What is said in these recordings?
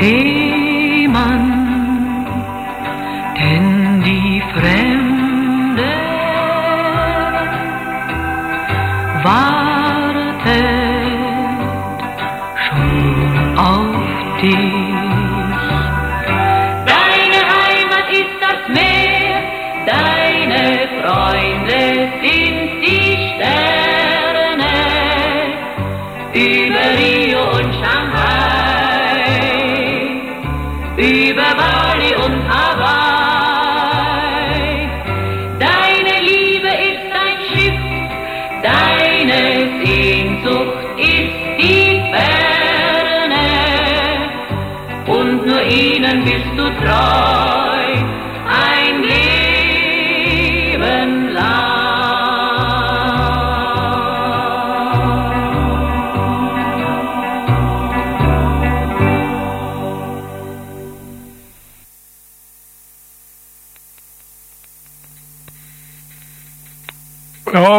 Sí.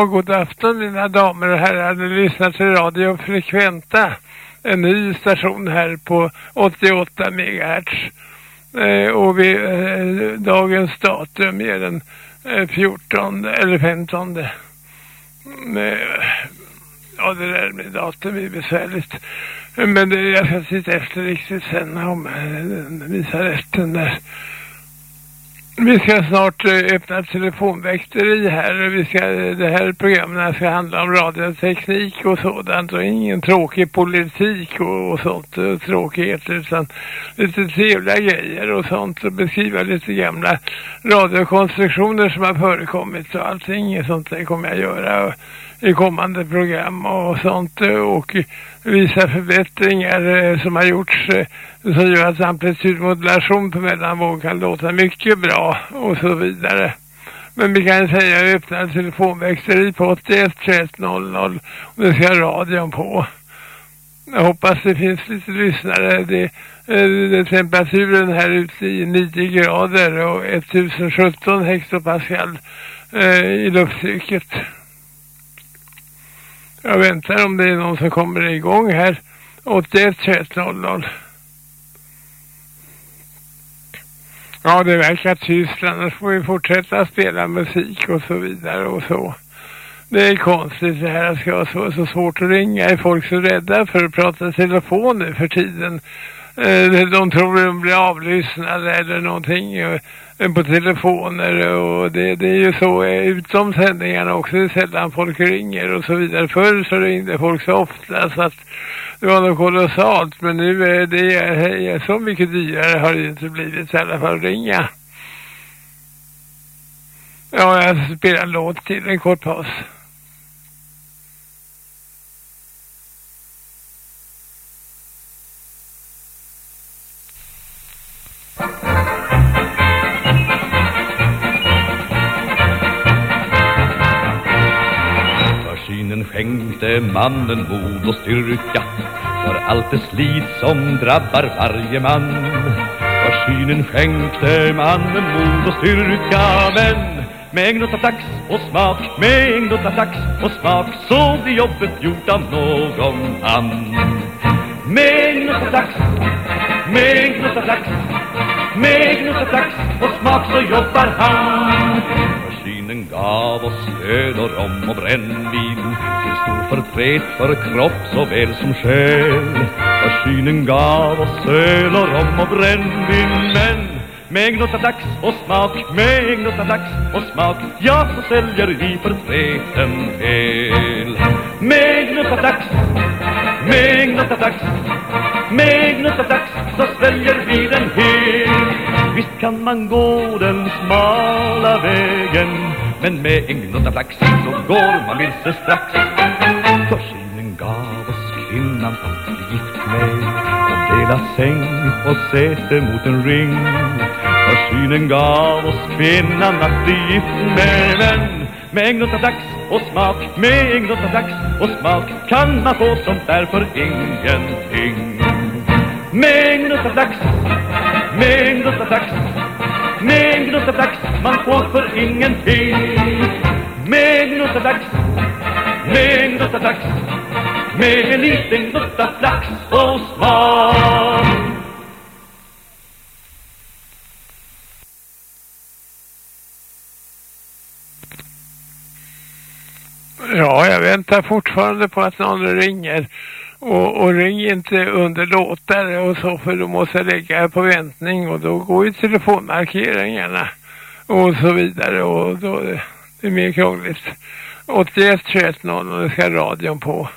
Ja, god afton mina damer och herrar. Ni lyssnar till Radio Frekventa. En ny station här på 88 MHz. Eh, och vi, eh, dagens datum är den eh, 14 eller 15. Mm, eh, ja, det där med datum är besvärligt. Men det, jag ska titta efter riktigt sen om eh, den visar rätten där. Vi ska snart eh, öppna telefonväkteri här. Vi ska, det här programmet ska handla om radioteknik och sådant. Och ingen tråkig politik och, och sånt och tråkigheter utan lite trevliga grejer och sånt. Och beskriva lite gamla radiokonstruktioner som har förekommit. Och allting sånt där kommer jag göra i kommande program och sånt. Och visa förbättringar eh, som har gjorts som gör att amplitudmodulation på mellanvåg kan låta mycket bra och så vidare. Men vi kan säga att öppna telefonväxteri på 81 21 00 och det ska radion på. Jag hoppas det finns lite lyssnare. Det, eh, det, temperaturen här ute i 9 grader och 1017 hektopascal eh, i lufttrycket. Jag väntar om det är någon som kommer igång här. 81 21 00. Ja, det verkar tyst. Annars får vi fortsätta spela musik och så vidare och så. Det är konstigt det här att det ska vara så, så svårt att ringa. Är folk så rädda för att prata i telefon nu för tiden? Eh, de tror att de blir avlyssnade eller någonting eh, på telefoner och det, det är ju så eh, utom sändningarna också. Det är sällan folk ringer och så vidare. Förr så ringde folk så ofta så att det var nog kolossalt. Men nu är det så mycket dyrare har det inte blivit i alla fall ringa. Ja, jag spelar en låt till, en kort paus. För synen skänkte mannen mod och styrka för allt det slit som drabbar varje man. Synen skänkte mannen mod och styrka men med en gnutta tax och smak, med en gnutta tax och smak så blir jobbet gjort av någon annan. Med en gnutta tax, med en gnutta tax, med en gnutta tax och smak så jobbar han. Maskinen gav oss öl och rom och brännvin. Till stor förtret för kropp såväl som själ. Maskinen gav oss öl och rom och brännvin. Men med en gnutta dags och smak, med en gnutta dags och smak Ja, så säljer vi förtreten hel Med en gnutta dags, med en gnutta dags Med en gnutta dags så sväljer vi den hel. Visst kan man gå den smala vägen Men med en gnutta flax så går man vilse strax. För synen gav oss kvinnan att bli gift med Och dela säng och säte mot en ring. För synen gav oss kvinnan att bli gift med Men med en gnutta flax och smak, med en gnutta flax och smak Kan man få sånt där för ingenting. Med en gnutta flax med en gnutta tax, Med en gnutta tax, man får för ingenting Med en gnutta tax, med en gnutta tax, Med en liten gnutta flax och smak Ja, jag väntar fortfarande på att någon ringer. Och, och ring inte under låtar och så för då måste jag lägga på väntning och då går ju telefonmarkeringarna och så vidare och då är det mer krångligt. 81 21 0 och det ska radion på.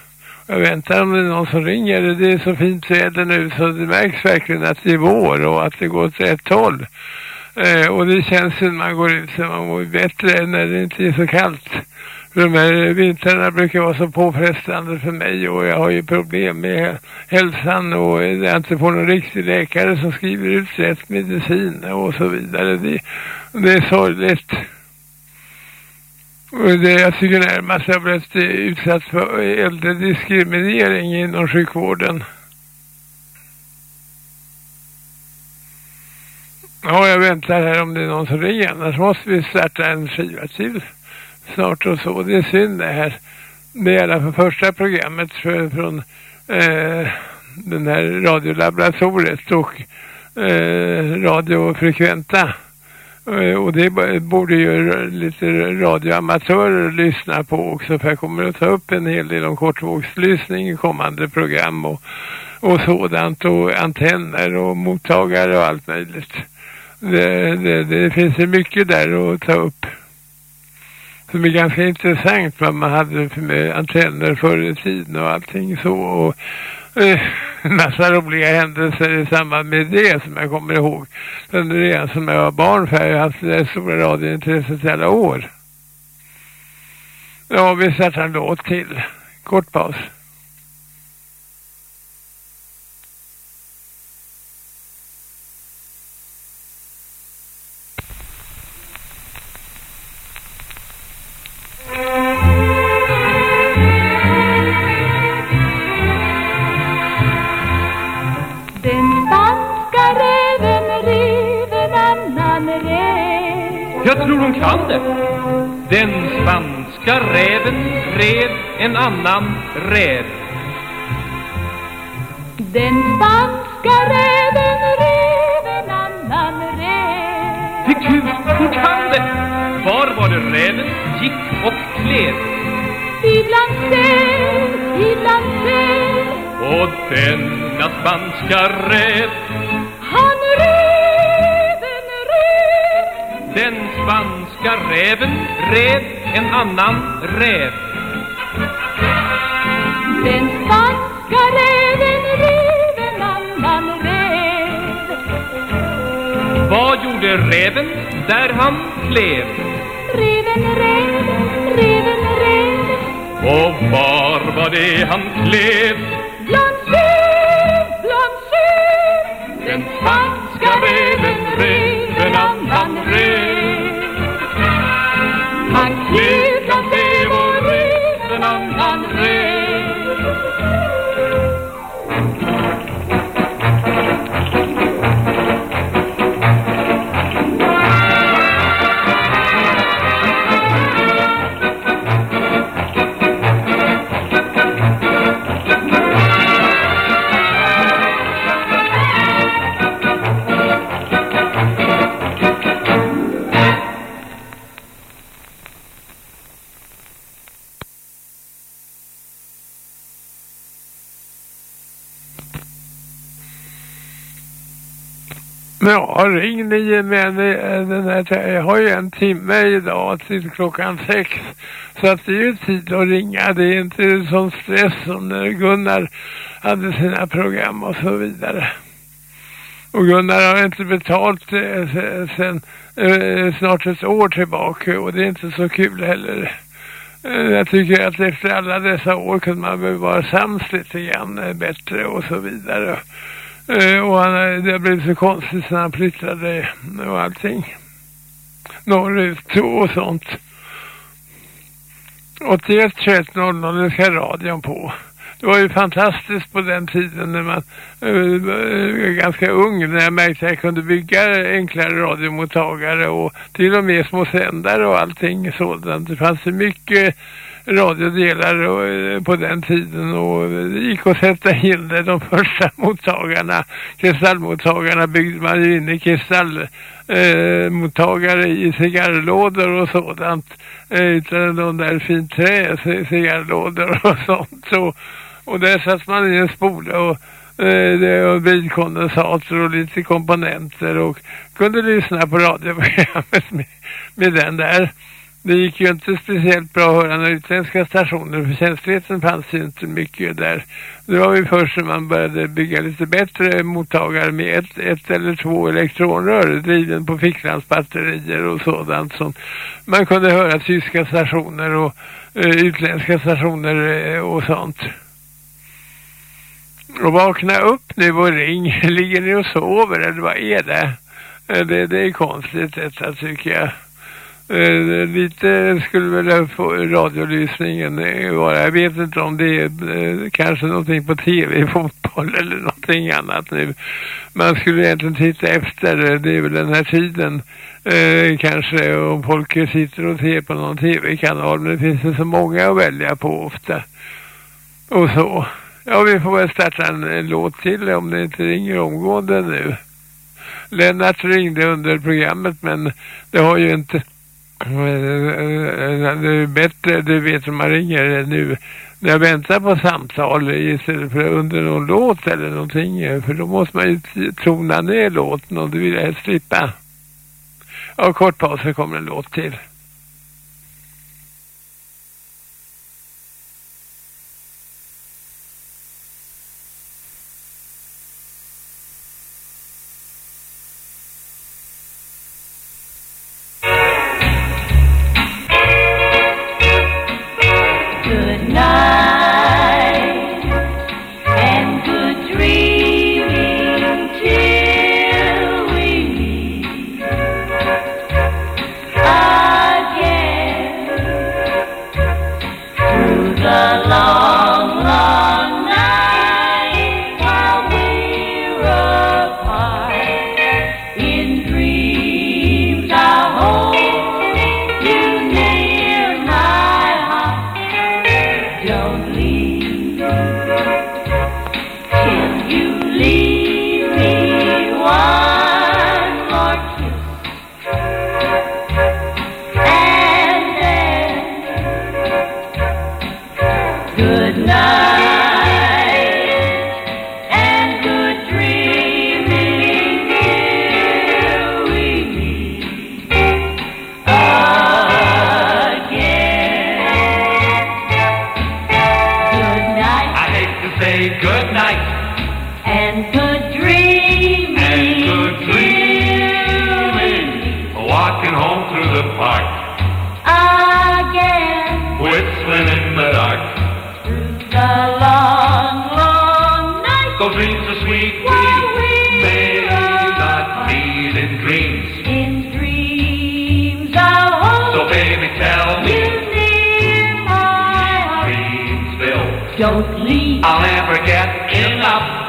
Jag väntar om det är någon som ringer. Det är så fint väder nu så det märks verkligen att det är vår och att det går åt rätt håll. Eh, och det känns när man går ut så man mår bättre när det inte är så kallt. De här vintrarna brukar vara så påfrestande för mig och jag har ju problem med hälsan och jag inte får någon riktig läkare som skriver ut rätt medicin och så vidare. Det, det är sorgligt. Och det, jag tycker närmast jag blivit utsatt för äldre diskriminering inom sjukvården. Ja, jag väntar här om det är någon som ringer. Annars måste vi starta en skiva till snart och så. Det är synd det här. Det är alla för första programmet för, från eh, den här radiolaboratoriet och eh, radiofrekventa. Eh, och det borde ju lite radioamatörer lyssna på också för jag kommer att ta upp en hel del om kortvågslyssning i kommande program och, och sådant och antenner och mottagare och allt möjligt. Det, det, det finns ju mycket där att ta upp som är ganska intressant vad man hade för antenner förr i tiden och allting så och eh, massa roliga händelser i samband med det som jag kommer ihåg. Men redan som jag var barn för jag har haft det stora radiointresset i alla år. Ja, vi startar en låt till. Kort paus. Hon kan det. Den spanska räven rev en annan räv. Den spanska räven rev en annan räv Fick hus, hon kan det. Var var det räven gick och klev? Ibland säl, ibland säl Och denna spanska räv, Han rev en räv den spanska räven rev en annan räv. Den spanska räven rev en annan räv Vad gjorde räven där han klev? Reven räv, reven räv Och var var det han klev? Ja, ring ni men eh, den här, jag har ju en timme idag till klockan sex. Så att det är ju tid att ringa. Det är inte sån stress som när Gunnar hade sina program och så vidare. Och Gunnar har inte betalt eh, sen eh, snart ett år tillbaka och det är inte så kul heller. Eh, jag tycker att efter alla dessa år kunde man väl vara sams lite grann eh, bättre och så vidare. Eh, och han, eh, det blev så konstigt när han flyttade och allting. Norrut och sånt. 81 21 00 ska radion på. Det var ju fantastiskt på den tiden när man var ganska ung när jag märkte att jag kunde bygga enklare radiomottagare och till och med små sändare och allting sådant. Det fanns ju mycket radiodelar eh, på den tiden och det gick att sätta in det. De första mottagarna, kristallmottagarna byggde man ju in i kristallmottagare eh, i cigarrlådor och sådant. Eh, utan de där fint trä, cigarrlådor och sånt. Så, och där satt man i en spole och eh, det var bilkondensator och lite komponenter och kunde lyssna på radioprogrammet med, med den där. Det gick ju inte speciellt bra att höra några utländska stationer för känsligheten fanns ju inte mycket där. Det var ju först när man började bygga lite bättre mottagare med ett, ett eller två elektronrör driven på ficklandsbatterier och sådant som man kunde höra tyska stationer och eh, utländska stationer eh, och sånt. Och vakna upp nu och ring. Ligger ni och sover eller vad är det? Eh, det, det är konstigt detta tycker jag. Eh, lite skulle väl få radiolysningen eh, vara. Jag vet inte om det är eh, kanske någonting på tv, fotboll eller någonting annat nu. Man skulle egentligen titta efter, eh, det är väl den här tiden. Eh, kanske om folk sitter och ser på någon tv-kanal. Men det finns ju så många att välja på ofta. Och så. Ja, vi får väl starta en, en låt till om det inte ringer omgående nu. Lennart ringde under programmet men det har ju inte det är bättre, du vet som man ringer nu när jag väntar på samtal istället för under någon låt eller någonting. För då måste man ju tona ner låten och det vill jag helst slippa. Ja, kort paus så kommer en låt till. Those dreams are sweet. We, we may not meet in dreams. In dreams, I hope. So baby, tell me. in my dreams, Bill, Don't leave. I'll never get enough.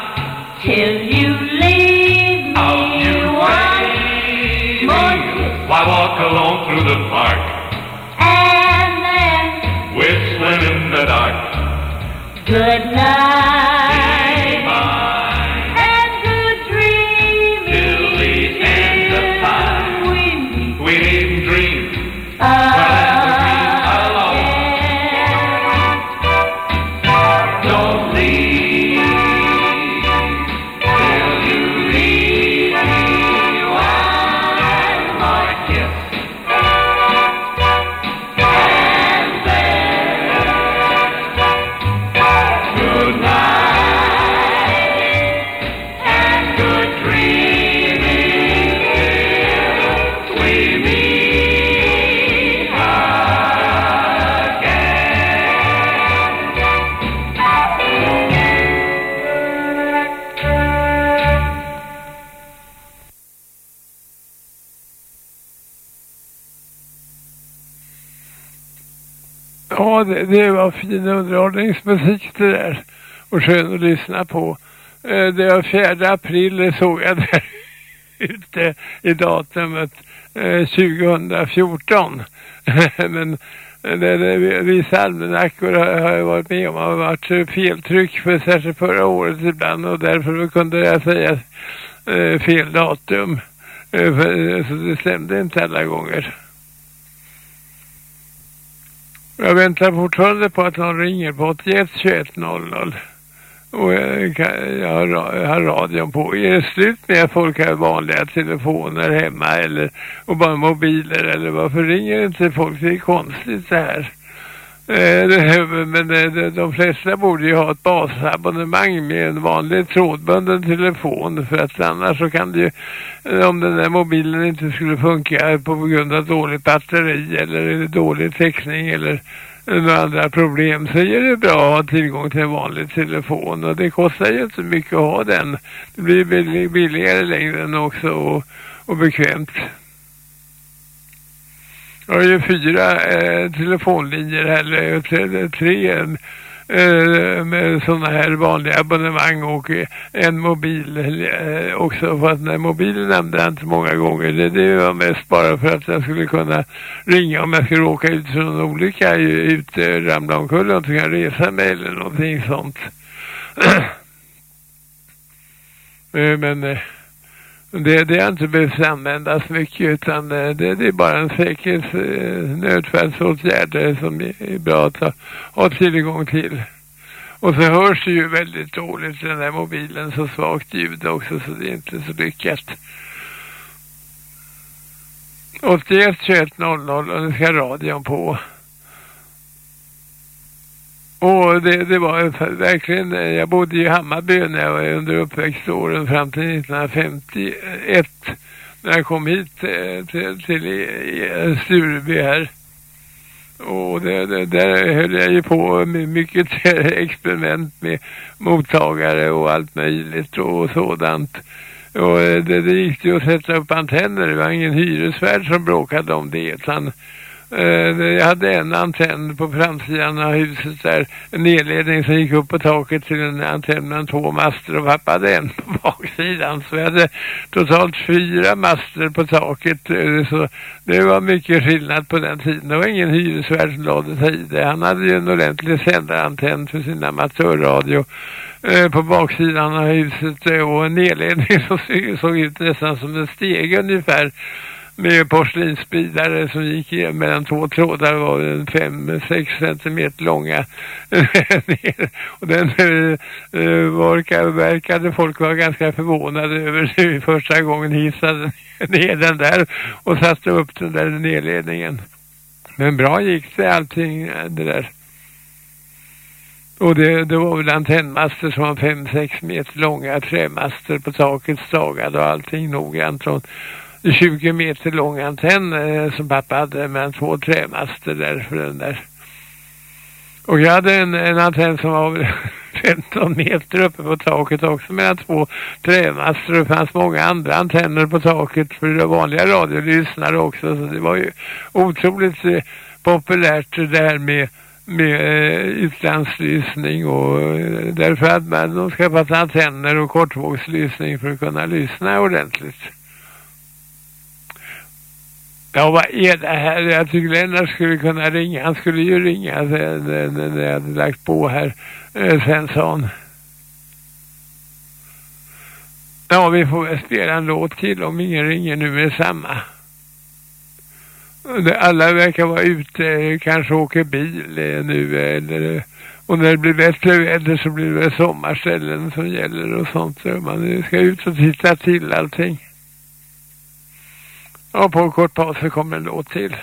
Det, var fin underhållningsmusik det där. Och skön att lyssna på. Eh, det var 4 april såg jag där ute i datumet eh, 2014. Men eh, det, det, vissa almanackor har jag varit med om har varit eh, feltryck för särskilt förra året ibland och därför kunde jag säga eh, fel datum. Eh, för, så det stämde inte alla gånger. Jag väntar fortfarande på att någon ringer på 81 21 00. Och jag, kan, jag, har, jag har radion på. Är det slut med att folk har vanliga telefoner hemma eller och bara mobiler eller varför ringer inte folk? Det är konstigt så här. Eh, men eh, de flesta borde ju ha ett basabonnemang med en vanlig trådbunden telefon för att annars så kan det ju eh, om den där mobilen inte skulle funka på grund av dåligt batteri eller dålig täckning eller några andra problem så är det bra att ha tillgång till en vanlig telefon och det kostar ju inte mycket att ha den. Det blir billigare längden också och, och bekvämt. Jag har ju fyra eh, telefonlinjer här, eller tre, tre eh, med sådana här vanliga abonnemang och eh, en mobil eh, också. För att den mobilen nämnde jag inte många gånger. Det, det var mest bara för att jag skulle kunna ringa om jag skulle råka ut för någon olycka, ut, eh, ramla omkull och inte kan resa mig eller någonting sånt. Eh, men eh, det, det har inte behövt användas mycket utan eh, det, det är bara en säkerhets eh, nödfallsåtgärd eh, som är bra att ha, ha tillgång till. Och så hörs det ju väldigt dåligt den här mobilen, så svagt ljud också så det är inte så lyckat. 81 21 00 och nu ska radion på. Och det, det var verkligen, jag bodde i Hammarby när jag var under uppväxtåren fram till 1951. När jag kom hit eh, till, till Stureby här. Och det, det, där höll jag ju på med mycket experiment med mottagare och allt möjligt och sådant. Och eh, det, det gick ju att sätta upp antenner. Det var ingen hyresvärd som bråkade om det utan Eh, jag hade en antenn på framsidan av huset där. En nedledning som gick upp på taket till en antenn med två master och pappa hade en på baksidan. Så vi hade totalt fyra master på taket. Eh, så det var mycket skillnad på den tiden. Det var ingen hyresvärd som lade sig i det. Han hade ju en ordentlig sändarantenn för sin amatörradio eh, på baksidan av huset och en nedledning som såg ut nästan som en steg ungefär med porslinsspridare som gick mellan två trådar var 5-6 centimeter långa. och den eh, verkade folk var ganska förvånade över första gången hissade ner den där och satte upp den där nedledningen. Men bra gick det allting eh, det där. Och det, det var väl antennmaster som var 5-6 meter långa, trämaster på taket stagade och allting noggrant. 20 meter lång antenn eh, som pappa hade med två trämaster där för den där. Och jag hade en, en antenn som var 15 meter uppe på taket också med två trämaster. Det fanns många andra antenner på taket för det vanliga radiolyssnare också. Så det var ju otroligt eh, populärt det här med med eh, utlandslyssning och eh, därför hade man de skaffat antenner och kortvågslyssning för att kunna lyssna ordentligt. Ja, vad är det här? Jag tycker Lennart skulle kunna ringa. Han skulle ju ringa när jag hade lagt på här. Eh, Sen sa han. Ja, vi får väl spela en låt till om ingen ringer nu med samma. Alla verkar vara ute, kanske åker bil eh, nu eller eh, och när det blir bättre väder så blir det sommarställen som gäller och sånt så man ska ut och titta till allting. Och på en kort paus så kommer en låt till.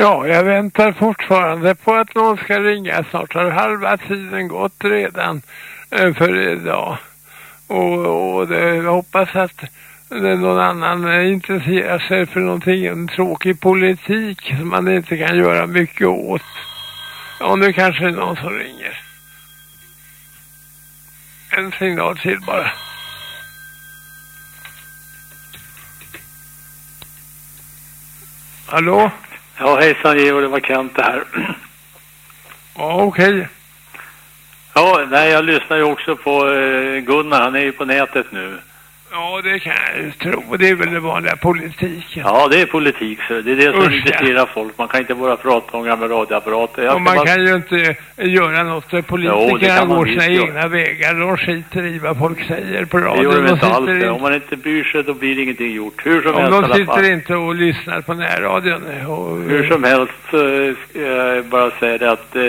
Ja, jag väntar fortfarande på att någon ska ringa. Snart har halva tiden gått redan eh, för idag. Och, och det, jag hoppas att någon annan eh, intresserar sig för någonting, en tråkig politik som man inte kan göra mycket åt. Ja, nu kanske det är någon som ringer. En signal till bara. Hallå? Ja, hejsan Georg, det var Kent det här. Ja, okej. Ja, nej, jag lyssnar ju också på eh, Gunnar, han är ju på nätet nu. Ja, det kan jag tro. Det är väl den vanliga politiken. Ja, det är politik, så det är det som Usch, ja. intresserar folk. Man kan inte bara prata om gamla radioapparater. Jag Och man bara- kan ju inte göra något det politikerna går visst sina göra. egna vägar. De skiter i vad folk säger på Det radion. gör de De inte alls. det. Om inte, man inte bryr sig, då blir ingenting gjort. Hur som om helst de sitter inte och lyssnar på närradion. Och, Hur som helst jag bara säga det att eh,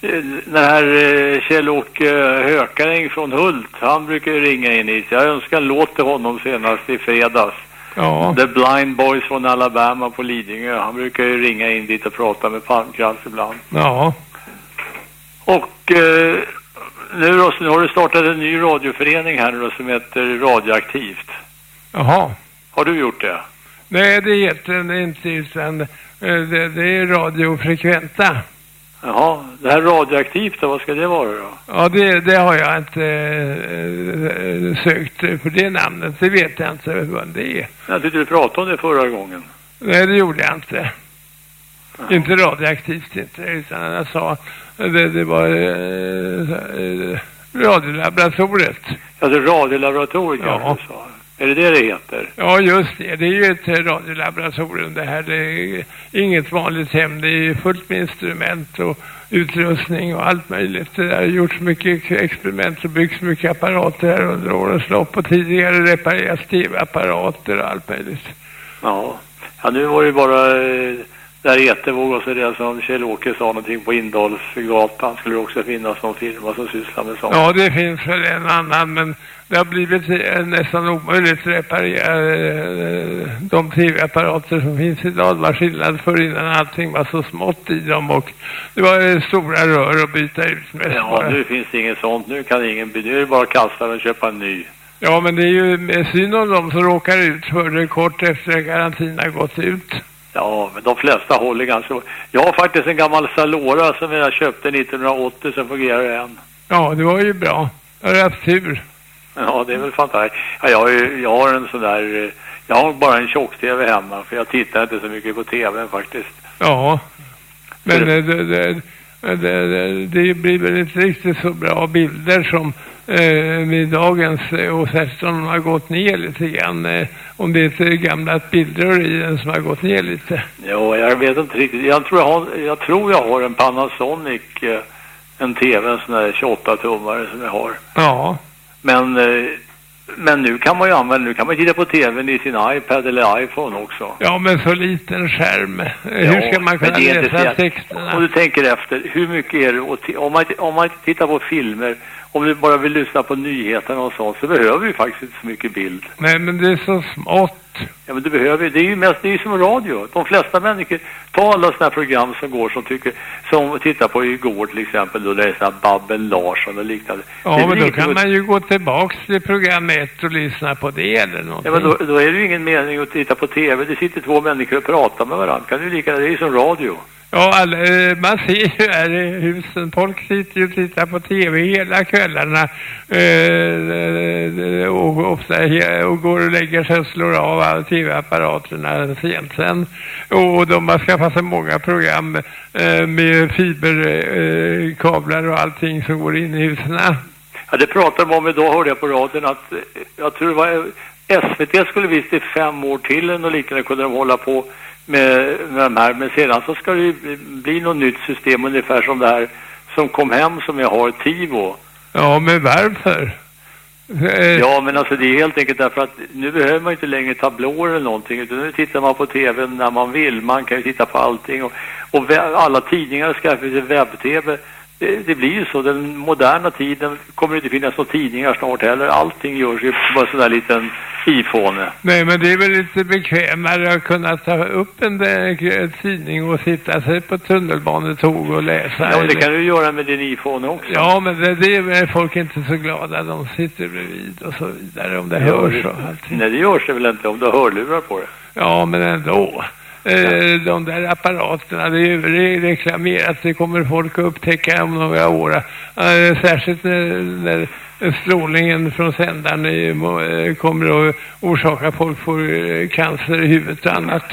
den här eh, Kjell-Åke Hökaräng från Hult, han brukar ju ringa in hit. Jag önskar en låt till honom senast i fredags. ja. The Blind Boys från Alabama på Lidingö. Han brukar ju ringa in dit och prata med Palmkrantz ibland. ja. Och eh, nu, då, nu har du startat en ny radioförening här nu då, som heter Radioaktivt. Jaha. Har du gjort det? Nej, det heter den inte utan eh, det, det är radiofrekventa. Jaha, det här radioaktivt då, vad ska det vara då? Ja, det, det har jag inte eh, eh, sökt för det namnet. Det vet jag inte vad det är. Jag tyckte du pratade om det förra gången. Nej, det gjorde jag inte. Inte radioaktivt inte, utan jag sa det, det var eh, eh, radiolaboratoriet. Alltså radiolaboratoriet Ja. kanske du sa. Är det det det heter? Ja, just det. Det är ju ett radiolaboratorium det här. Det är inget vanligt hem. Det är fullt med instrument och utrustning och allt möjligt. Det har gjorts mycket experiment och byggts mycket apparater här under årens lopp och tidigare repareras tv-apparater och allt möjligt. Ja. Ja, nu var det bara eh, där Etevåg och så det som Kjell-Åke sa någonting på Indalsgatan skulle det också finnas någon firma som sysslar med sånt. Ja, det finns väl en annan, men det har blivit nästan omöjligt att reparera eh, de tv-apparater som finns idag. Det var skillnad för innan allting var så smått i dem och det var stora rör att byta ut med. Ja, nu finns det inget sånt. Nu kan ingen, nu är det bara att kasta den och köpa en ny. ja, men det är ju synd om de som råkar ut för det kort efter garantin har gått ut. Ja, men de flesta håller ganska... Jag har faktiskt en gammal Salora som jag köpte 1980 som fungerar än. Ja, det var ju bra. Jag har haft tur. Ja, det är väl fantastiskt. Ja, jag, har ju- jag har en sån där... eh, Jag har bara en tjock-tv hemma för jag tittar inte så mycket på tvn faktiskt. Ja, men Är det- eh, det, det, det, blir väl inte riktigt så bra bilder som eh, med dagens eh, och särskilt om de har gått ner lite grann. Eh, om det är gamla bilder i den som har gått ner lite. Ja, jag vet inte riktigt. Jag tror jag har, jag, tror jag har en Panasonic, eh, en tv, en sån där 28-tummare som jag har. Ja, Men, eh, men nu kan man ju använda, nu kan man titta på tvn i sin iPad eller iPhone också. ja men så liten skärm. Eh, Ja, Hur ska man kunna läsa så- Om texterna? du tänker efter, hur mycket är det, om man, om man tittar på filmer, om du bara vill lyssna på nyheterna och sånt, så behöver vi faktiskt inte så mycket bild. Nej, men det är så smått. Ja, men du behöver, det är ju mest, det är ju som radio. De flesta människor, ta alla sådana här program som går som tycker, som tittar på igår till exempel, då det är sådana här Babben Larsson och liknande. Ja, Det men då kan man ju gå tillbaks till program ett och lyssna på det eller någonting. Ja, men då, då är det ju ingen mening att titta på tv. Det sitter två människor och pratar med varandra. Kan du lika, det är ju som radio. Ja, eh, man ser ju här i husen, folk sitter ju och tittar på tv hela kvällarna eh, och ofta och går och lägger sig och slår av tv-apparaterna sent sen. Och de har skaffat sig många program eh, med fiberkablar eh, och allting som går in i husen. Ja, det pratade de om idag, hörde jag på radion, att eh, jag tror det var eh, SVT skulle visst i fem år till eller något liknande kunde de hålla på med, med de här. Men sedan så ska det ju bli- bli något nytt system ungefär som det här som kom hem som jag har, Tivo. Ja, men varför? Eh, Ja, men alltså det är helt enkelt därför att nu behöver man inte längre tablåer eller någonting utan nu tittar man på tv när man vill. Man kan ju titta på allting och, och alla tidningar skaffar sig webb-tv. Det, det blir ju så, den moderna tiden kommer det inte finnas några tidningar snart heller. Allting görs ju på en sån där liten iPhone. Nej, men det är väl lite bekvämare att kunna ta upp en eh, tidning och sitta sig på tunnelbanetåg och läsa. Ja, det kan du göra med din iPhone också. Ja, men det, det är folk inte så glada. De sitter bredvid och så vidare om det hörs och allting. Nej, det görs det väl inte om du har hörlurar på det. Ja, men ändå. Eh, de där apparaterna, det är ju reklamerat. Det kommer folk att upptäcka om några år. Eh, särskilt när, när strålningen från sändaren kommer att orsaka folk får eh, cancer i huvudet och annat.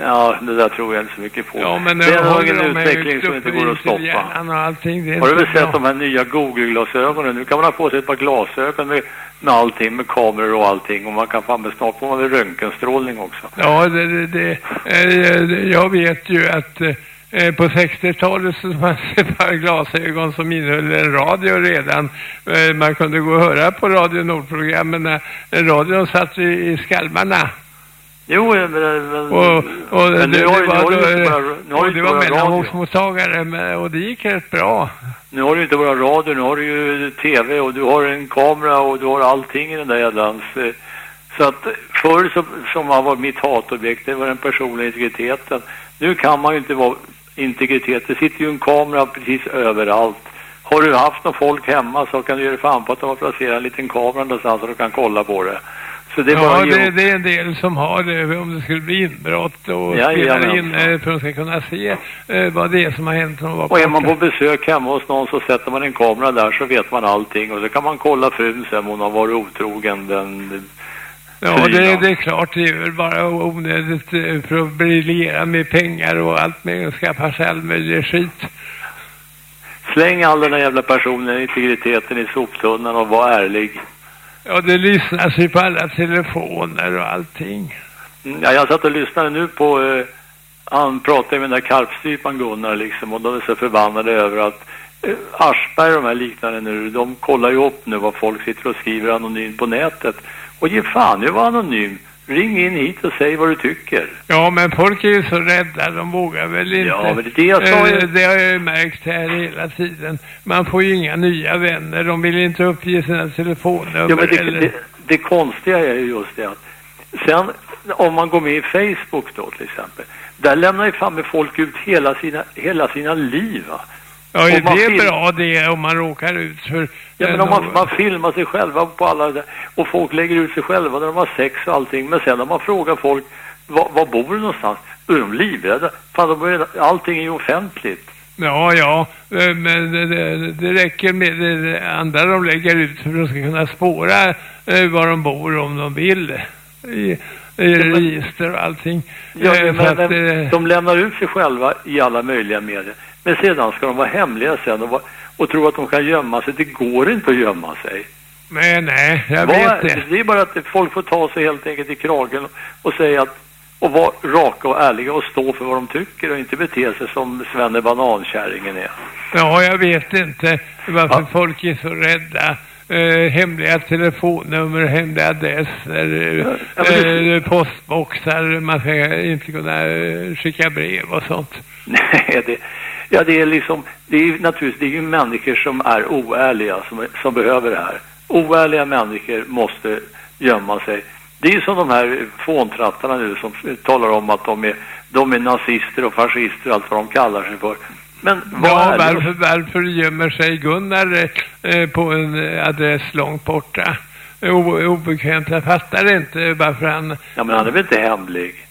Ja, det där tror jag inte så mycket på. Ja, men det är en utveckling som inte går att stoppa. allting. Har du väl sett bra. de här nya Google-glasögonen? Nu kan man ha på sig ett par glasögon med, med allting, med kameror och allting. Och man kan fan med snart man väl röntgenstrålning också. Ja, det, det, det, eh, jag vet ju att eh, på 60-talet så fanns det ett par glasögon som innehöll en radio redan. Eh, Man kunde gå och höra på Radio Nord-programmen när radion satt i, i skalmarna. Jo, men... men, Och, och men det, nu har, det ju- nu har du bara, nu har du inte var bara mellanvågsmottagare och det gick rätt bra. Nu har du inte bara radio, nu har du ju tv och du har en kamera och du har allting i den där jädlans. eh, Så att förr så, som har varit mitt hatobjekt, det var den personliga integriteten. Nu kan man ju inte vara integritet. Det sitter ju en kamera precis överallt. Har du haft någon folk hemma så kan du göra fan på att de har placerat en liten kamera någonstans så du kan kolla på det. Så det Ja, ge det, det är en del som har det om det skulle bli inbrott och Ja, spelar jajamän. in eh, för att de ska kunna se eh, vad det är som har hänt de var Och är man på besök hemma hos någon så sätter man en kamera där så vet man allting. Och så kan man kolla frun sen om hon har varit otrogen den Ja, det, det är klart. Det är väl bara onödigt eh, för att briljera med pengar och allt med att skaffa sig all möjlig skit. Släng all den där jävla personen, integriteten i soptunnan och var ärlig. Ja, det lyssnas ju på alla telefoner och allting. Mm, ja, jag satt och lyssnade nu på, eh, han pratade med den där karpstrypan Gunnar liksom och de är så förbannade över att eh, Aschberg och de här liknande nu, de kollar ju upp nu vad folk sitter och skriver anonymt på nätet. Och ge fan nu var anonym. Ring in hit och säg vad du tycker. Ja, men folk är ju så rädda. De vågar väl inte. Ja, men det jag sa ju. Eh, Det har jag ju märkt här hela tiden. Man får ju inga nya vänner. De vill inte uppge sina telefonnummer. Ja, men det, eller... det, det konstiga är ju just det att sen om man går med i Facebook då till exempel, där lämnar ju fan med folk ut hela sina, hela sina liv va? Ja, är det film- bra det om man råkar ut för... Ja men om man, man filmar sig själva på alla där, och folk lägger ut sig själva när de har sex och allting, men sen när man frågar folk var, var bor du någonstans? Då är de livrädda. Fan, de är, allting är ju offentligt. Ja, ja, eh, men det, det, det räcker med det, andra de lägger ut för att de ska kunna spåra eh, var de bor om de vill. I, i register och allting. Ja, Eh, men, att, men, de lämnar ut sig själva i alla möjliga medier. Men sedan ska de vara hemliga sen och, och tro att de kan gömma sig. Det går inte att gömma sig. nej, nej, jag Vad- vet det. Det är bara att folk får ta sig helt enkelt i kragen och säga att och vara raka och ärliga och stå för vad de tycker och inte bete sig som Svenne Banankärringen är. Ja, jag vet inte varför Ja. folk är så rädda. Eh, hemliga telefonnummer, hemliga adresser, Ja, men det- eh, postboxar, man ska inte kunna eh, skicka brev och sånt. Nej, det, ja, det är liksom, det är naturligtvis, det är ju människor som är oärliga som, som behöver det här. Oärliga människor måste gömma sig. Det är ju som de här fåntrattarna nu som talar om att de är, de är nazister och fascister och allt vad de kallar sig för. Men Ja, varför, varför gömmer sig Gunnar eh, på en adress långt borta? O, obekvämt, jag fattar inte varför han... Ja, men han är väl inte hemlig?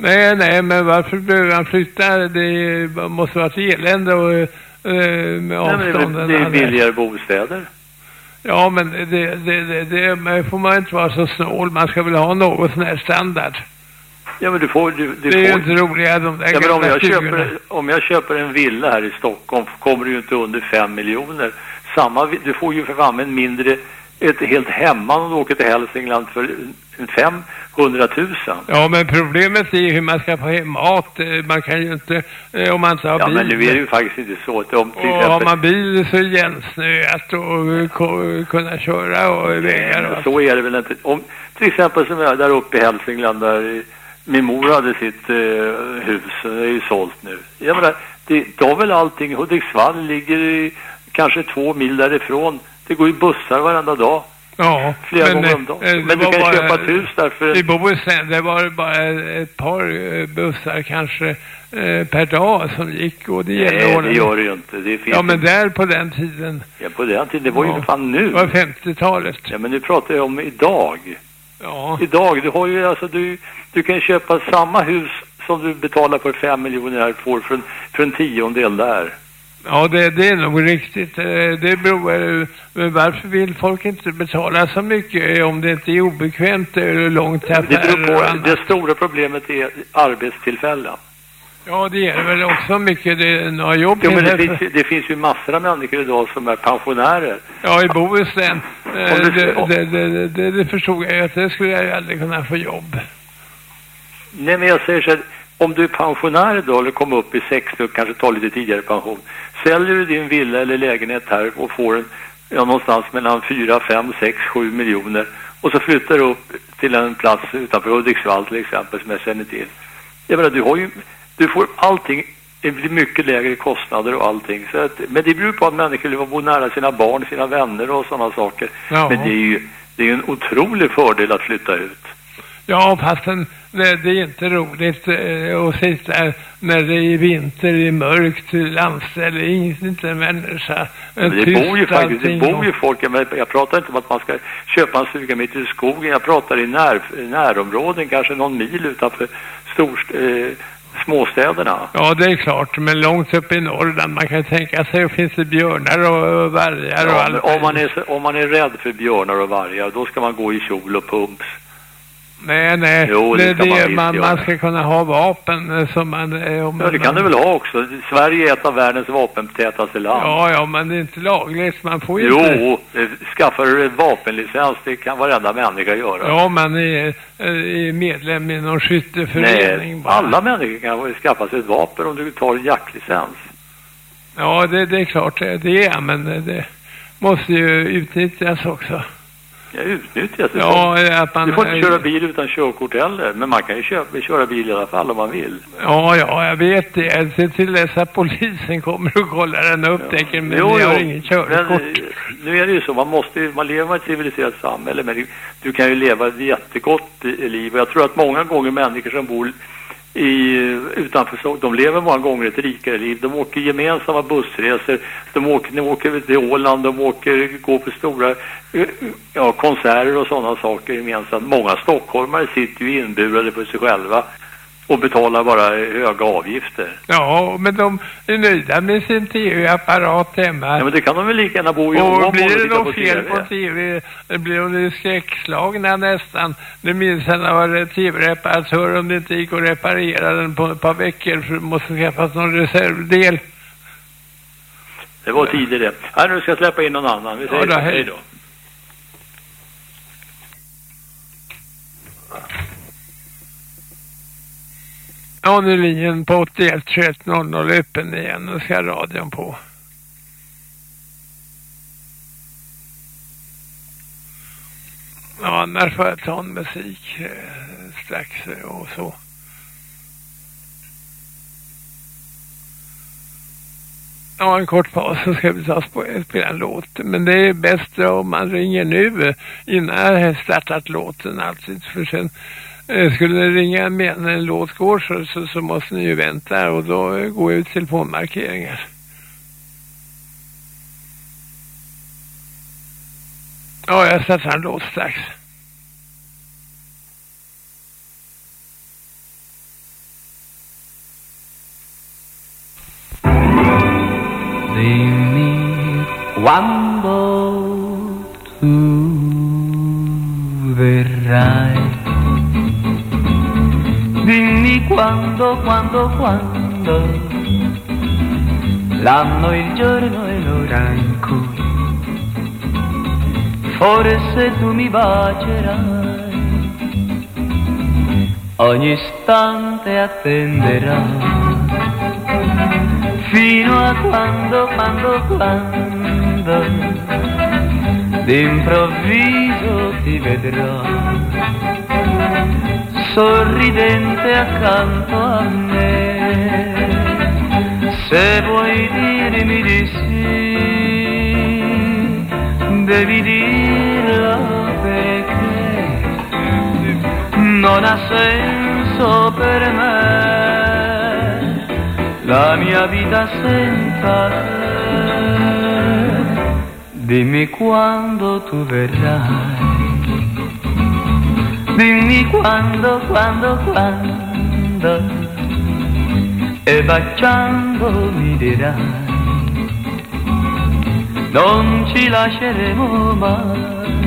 Nej, nej, men varför behöver han flytta? Det måste vara ett elände och, eh, med Nej, men det, är avstånden. det billigare bostäder. Ja, men det, det, det, det får man inte vara så snål. Man ska väl ha något sån här standard. Ja, men du får... Du, du det är ju inte roliga de där Ja, men om jag, stugorna. köper, om jag köper en villa här i Stockholm kommer du ju inte under fem miljoner. Samma, du får ju för fan en mindre, ett helt hemma om du åker till Hälsingland för 500 000. Ja, men problemet är ju hur man ska få hem mat. Eh, Man kan ju inte, eh, om man inte har Ja, bil. men nu är det ju faktiskt inte så att om till och har exempel... man bil så är det igensnöat och eh, kunna köra och vägar och allt. så är det väl inte. Om, till exempel som jag där uppe i Hälsingland där min mor hade sitt eh, hus, det är ju sålt nu. Jag menar, det, har väl allting, Hudiksvall ligger i, kanske två mil därifrån. Det går ju bussar varenda dag. Ja, flera men, gånger eh, om dagen. eh, Men du kan bara- köpa ett hus där för... I Bohuslän, det var bara ett par eh, bussar kanske eh, per dag som gick och det gällde Nej, det gör det ju inte. Det finns Ja, men där på den tiden, ja, på den tiden, det var ju Ja. för fan nu. det var 50-talet. Ja, men nu pratar jag om idag. Ja, Idag, du har ju alltså, du, du kan köpa samma hus som du betalar för 5 miljoner här, får för en, för en tiondel där. Ja det, det är nog riktigt. Eh, Det beror, eh, varför vill folk inte betala så mycket eh, om det inte är obekvämt eller långt till Det affärer beror och på, det stora problemet är arbetstillfällen. Ja, det är väl också mycket det, några jobb. Jo, men det finns det finns ju massor av människor idag som är pensionärer. Ja, i Bohuslän. Det, det, det, det, det förstod jag att det skulle jag ju aldrig kunna få jobb. Nej, men jag säger så här, om du är pensionär idag eller kommer upp i 60 och kanske tar lite tidigare pension. Säljer du din villa eller lägenhet här och får en, ja, någonstans mellan 4, 5, 6, 7 miljoner och så flyttar du upp till en plats utanför Hudiksvall till exempel som jag känner till. Jag menar, du har ju, du får allting, det blir mycket lägre kostnader och allting. Så att, men det beror på att människor vill bo nära sina barn, sina vänner och sådana saker. Ja. Men det är ju det är en otrolig fördel att flytta ut. Ja, fastän det, det är inte roligt eh, att sitta när det är vinter, är mörkt, landställe, är inte en människa. Men det Tyst bor ju faktiskt, det bor och- ju folk, jag, jag pratar inte om att man ska köpa en stuga mitt i skogen, jag pratar i när, närområden, kanske någon mil utanför stor, eh, småstäderna. Ja, det är klart, men långt upp i Norrland, man kan tänka sig, och finns det björnar och, och vargar och Ja, allt. men om, man är, om man är rädd för björnar och vargar, då ska man gå i kjol och pumps. Nej, nej, Jo, det det, ska man det, man, göra. man ska kunna ha vapen eh, som man... eh, Om Ja, det kan du väl ha också. Sverige är ett av världens vapentätaste land. Ja, ja, men det är inte lagligt, man får ju inte... Jo, eh, skaffar du en vapenlicens, det kan varenda människa göra. Ja, man är, är medlem i någon skytteförening Nej, bara. alla människor kan skaffa sig ett vapen om du tar en jaktlicens. Ja, det, det är klart det, är, men det, det måste ju utnyttjas också. Jag utnyttjas. Ja, att man... Du får inte köra bil utan körkort heller, men man kan ju köpa, köra bil i alla fall om man vill. Ja, ja, jag vet det. Se till dess att polisen kommer och kollar den och upptäcker, men Jo, jag har ingen körkort. Men, nu är det ju så, man måste man lever i ett civiliserat samhälle, men du, du kan ju leva ett jättegott liv. Och jag tror att många gånger människor som bor i, utanför Stockholm, de lever många gånger ett rikare liv. De åker gemensamma bussresor, de åker, de åker till Åland, de åker, går på stora eh, ja, konserter och sådana saker gemensamt. Många stockholmare sitter ju inburade för sig själva och betalar bara höga avgifter. Ja, men de är nöjda med sin tv-apparat hemma. Ja, men det kan de väl lika gärna bo i Åmål Och blir det något fel på tv, det blir de skräckslagna nästan. Det minns jag när var tv-reparatör om det inte gick att reparera den på ett par veckor för det måste skaffas någon reservdel. Det var tider det. Här nu ska jag släppa in någon annan. Vi säger Ja, då, hej. hej då. Ja, nu är linjen på 81 21 00 öppen igen. Nu ska radion på. Ja, annars får jag ta en musik eh, strax eh, och så. Ja, en kort paus så ska vi ta spela en låt. Men det är bäst om man ringer nu innan jag har startat låten alltid. För sen Eh, skulle ni ringa när en låt går så, så, så måste ni ju vänta och då går jag ut telefonmarkeringar. Ja, jag startar en låt strax. Dimmi quando tu verrai. Dimmi quando, quando, quando. L'anno, il giorno e l'ora in cui forse tu mi bacerai. Ogni istante attenderai fino a quando, quando, quando d'improvviso ti vedrò sorridente accanto a me. Se vuoi dirmi di sì, devi dirlo perché non ha senso per me la mia vita senza te. Dimmi quando tu verrai Dimmi quando, quando, quando. E baciando mi dirai. Non ci lasceremo mai.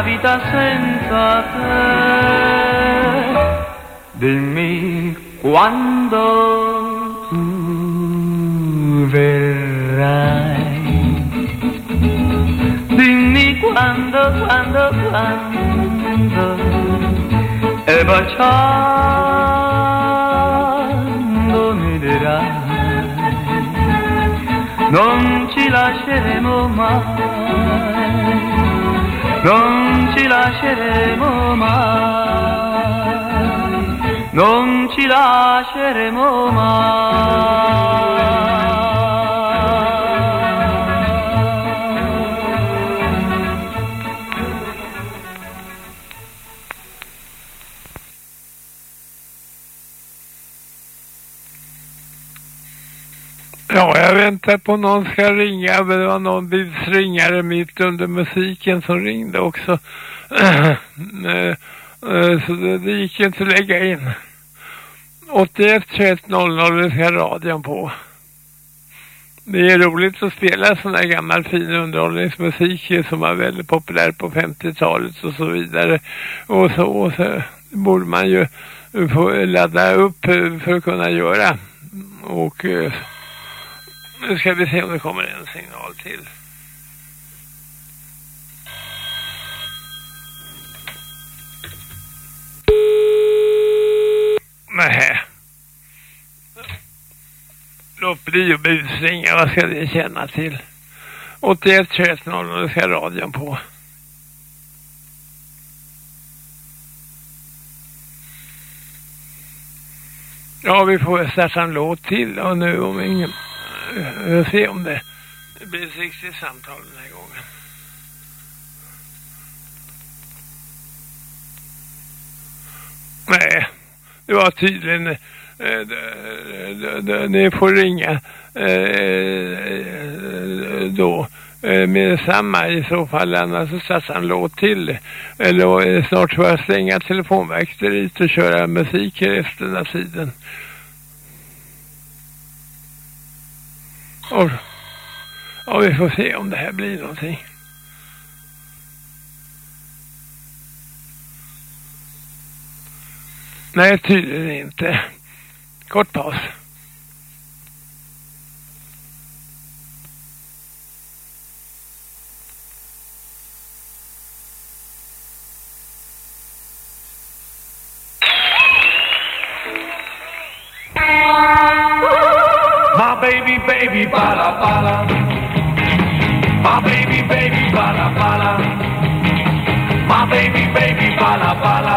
La vita senza te. Dimmi quando tu verrai. Dimmi quando, quando, quando E baciare. Lasceremo mai. Non ci lasceremo mai Ja, jag väntar på någon ska ringa. men Det var någon bilsringare mitt under musiken som ringde också. Eh, eh, så det, det gick ju inte att lägga in. 81 21 00 ska radion på. Det är roligt att spela sån här gammal fin underhållningsmusik som var väldigt populär på 50-talet och så vidare. Och så, och så borde man ju få ladda upp för att kunna göra. Och eh, nu ska vi se om det kommer en signal till. Nej. Låt bli och busringa, vad ska det känna till? 81 21 00 ska radion på. Ja, vi får starta en låt till och nu om ingen... Vi får se om det, det blir 60 samtal den här gången. Nej, det var tydligen... Eh, ni får ringa eh, då eh, med samma i så fall annars så satsar en låt till eller eh, snart får jag slänga telefonverket och köra musik resten av tiden och ja, vi får se om det här blir någonting. Nej tydligen inte. Kort paus. Baby, baby, bala bala. My baby, baby, bala bala. My baby, baby, bala bala.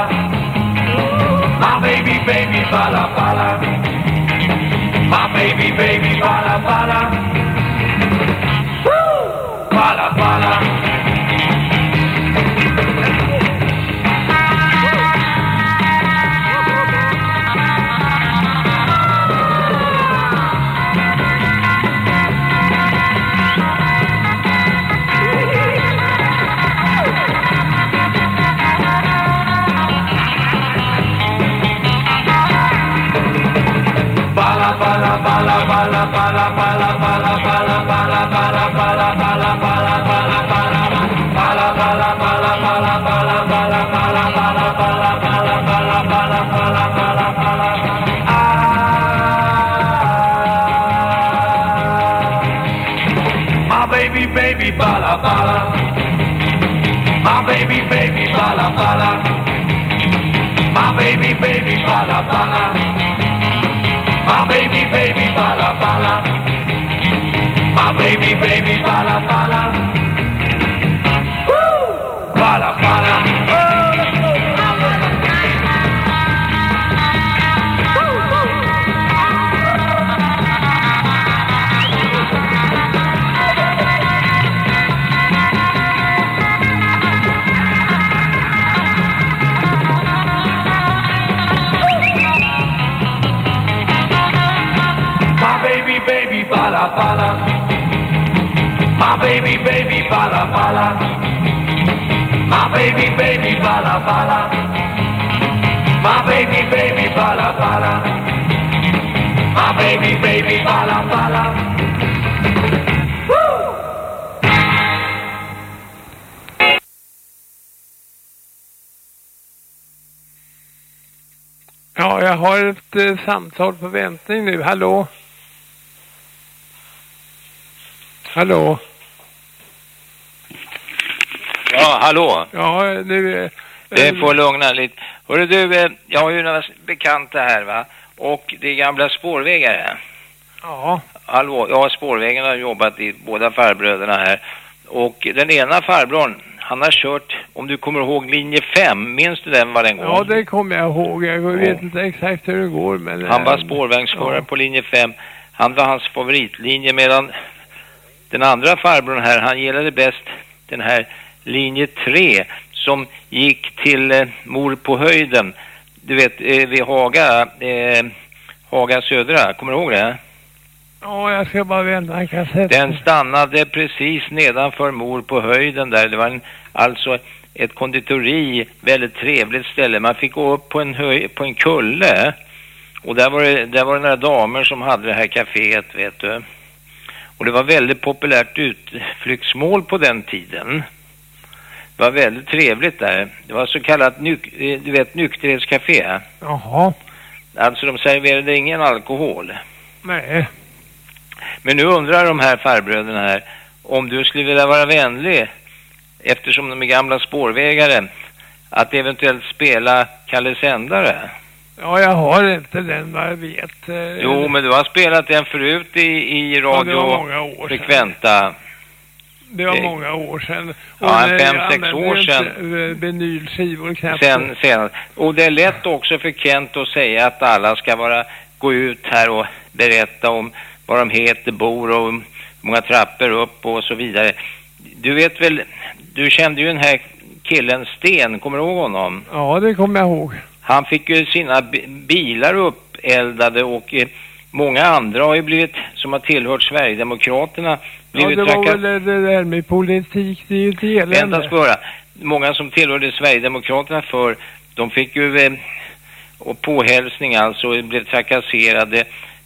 My baby, baby, bala bala. My baby, baby, bala bala. Baby, baby, bala, bala. Woo! Bala, bala. Oh, let's go. My baby, baby, bala, bala. Baby, baby, bala, bala. My baby, baby, bala, bala. My baby, baby, bala, bala. My baby, baby, bala, bala. Ja, jag har ett eh, samtal på väntning nu. Hallå? Hallå? Ja, hallå. Ja, nu... eh, Det får lugna lite. Hörru du, eh, jag har ju några bekanta här va. Och det är gamla spårvägare. Ja. Hallå, ja spårvägen har jobbat i båda farbröderna här. Och den ena farbrorn, han har kört, om du kommer ihåg linje 5, minns du den var den gång? Ja, det kommer jag ihåg. Jag vet inte exakt hur det går, men... Han var eh, spårvagnsförare ja. på linje 5. Han var hans favoritlinje medan den andra farbrorn här, han gillade bäst den här linje 3 som gick till eh, Mor på höjden. Du vet, eh, vid Haga, eh, Haga södra, kommer du ihåg det? Ja, jag ska bara vänta en kassett. Den stannade precis nedanför Mor på höjden där. Det var en, alltså ett konditori, väldigt trevligt ställe. Man fick gå upp på en, höj, på en kulle. Och där var, det, där var det några damer som hade det här kaféet, vet du. Och det var väldigt populärt utflyktsmål på den tiden. Det var väldigt trevligt där. Det var så kallat, eh, du vet, nykterhetscafé. Jaha. Alltså de serverade ingen alkohol. Nej. Men nu undrar de här farbröderna här om du skulle vilja vara vänlig eftersom de är gamla spårvägare att eventuellt spela Kalle Sändare. Ja, jag har inte den vad jag vet. Jo, men du har spelat den förut i, i Ja, det var Radio många år sedan. Det var många år sedan. Ja, en när fem, sex år sedan. eh, Vinylskivor knappt. Sen, sen. Och det är lätt också för Kent att säga att alla ska vara, gå ut här och berätta om vad de heter, bor och hur många trappor upp och så vidare. Du vet väl, du kände ju den här killen Sten, kommer du ihåg honom? Ja, det kommer jag ihåg. Han fick ju sina bi- bilar uppeldade och eh, många andra har ju blivit, som har tillhört Sverigedemokraterna, Ja, blivit det var väl det där med politik, det är ju ett elände. Vänta ska höra. Många som tillhörde Sverigedemokraterna för de fick ju eh, och påhälsning alltså, blev trakasserade,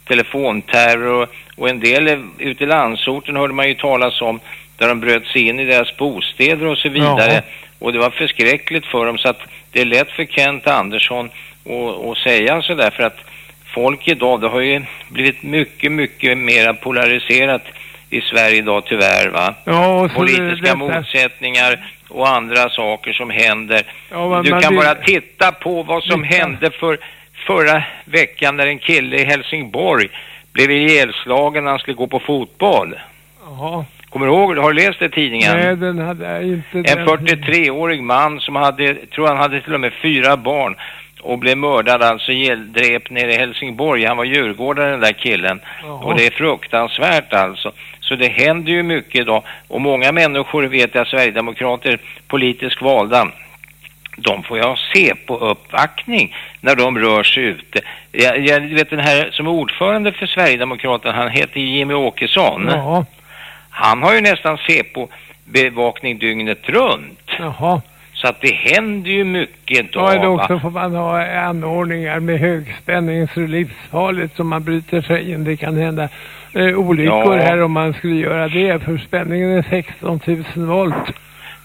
telefonterror och, och en del eh, ute i landsorten hörde man ju talas om där de bröt sig in i deras bostäder och så vidare. Ja. Och det var förskräckligt för dem så att det är lätt för Kent Andersson att, att säga sådär för att folk idag, det har ju blivit mycket, mycket mera polariserat i Sverige idag tyvärr va Ja, politiska detta- motsättningar och andra saker som händer. Ja, men du man kan vill- bara titta på vad som Lyssna. hände för förra veckan när en kille i Helsingborg blev ihjälslagen när han skulle gå på fotboll. Jaha. Kommer du ihåg? Har du läst det i tidningen? Nej, den hade jag inte. En den- 43-årig man som hade, tror han hade till och med fyra barn och blev mördad, alltså ihjäldrep nere i Helsingborg. Han var djurgårdare den där killen. Jaha. Och det är fruktansvärt alltså. Så det händer ju mycket idag. Och många människor vet jag, Sverigedemokrater, politiskt valda, de får jag se på uppvaktning när de rör sig ute. Jag, jag vet den här som är ordförande för Sverigedemokraterna, han heter Jimmy Åkesson. Jaha. Han har ju nästan se på bevakning dygnet runt. Jaha. Så att det händer ju mycket idag. Ja, va? också får man ha anordningar med högspänning så det är livsfarligt som man bryter sig in. Det kan hända eh, olyckor Ja. här om man skulle göra det för spänningen är 16 000 volt.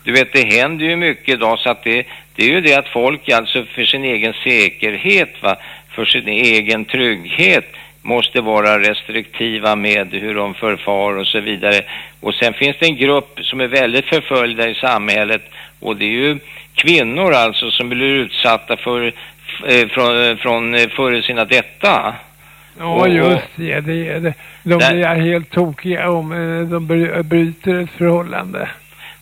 Du vet, det händer ju mycket idag så att det, det är ju det att folk alltså för sin egen säkerhet, va, för sin egen trygghet måste vara restriktiva med hur de förfar och så vidare. Och sen finns det en grupp som är väldigt förföljda i samhället och det är ju kvinnor alltså som blir utsatta för eh, från, eh, från eh, före sina detta. Ja, just det. det, är det. De Där- blir helt tokiga om de bry- bryter ett förhållande.